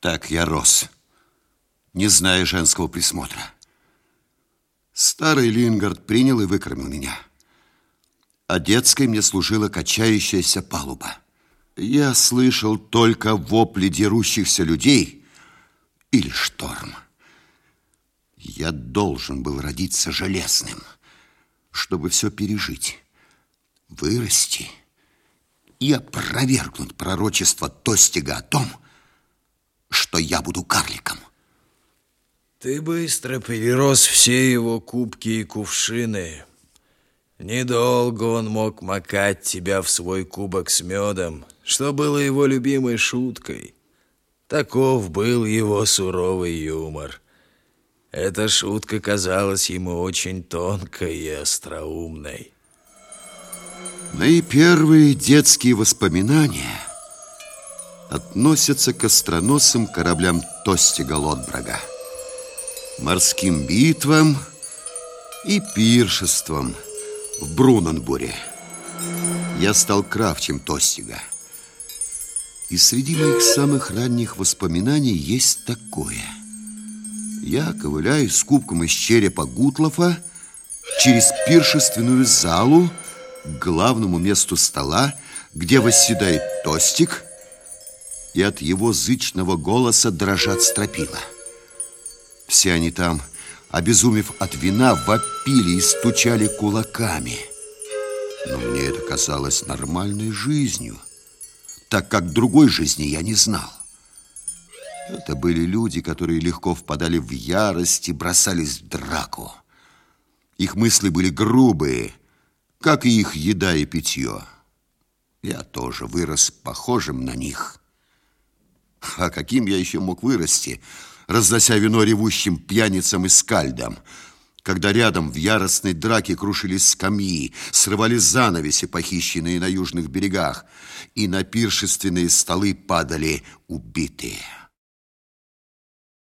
Так я рос, не зная женского присмотра. Старый Лингард принял и выкормил меня. А детской мне служила качающаяся палуба. Я слышал только вопли дерущихся людей или шторм. Я должен был родиться железным, чтобы все пережить, вырасти и опровергнуть пророчество Тостига о том, что я буду карликом. Ты быстро перерос все его кубки и кувшины. Недолго он мог макать тебя в свой кубок с медом, что было его любимой шуткой. Таков был его суровый юмор. Эта шутка казалась ему очень тонкой и остроумной. Мои первые детские воспоминания относятся к остроносым кораблям Тостига Лотбрага, морским битвам и пиршествам в Бруненбуре. Я стал кравчем Тостига. И среди моих самых ранних воспоминаний есть такое. Я ковыляю с кубком из черепа Гутлофа через пиршественную залу к главному месту стола, где восседает Тостик, и от его зычного голоса дрожат стропила. Все они там, обезумев от вина, вопили и стучали кулаками. Но мне это казалось нормальной жизнью, так как другой жизни я не знал. Это были люди, которые легко впадали в ярость и бросались в драку. Их мысли были грубые, как и их еда и питье. Я тоже вырос похожим на них. А каким я еще мог вырасти, разнося вино ревущим пьяницам и скальдам, когда рядом в яростной драке крушились скамьи, срывали занавеси, похищенные на южных берегах, и на пиршественные столы падали убитые.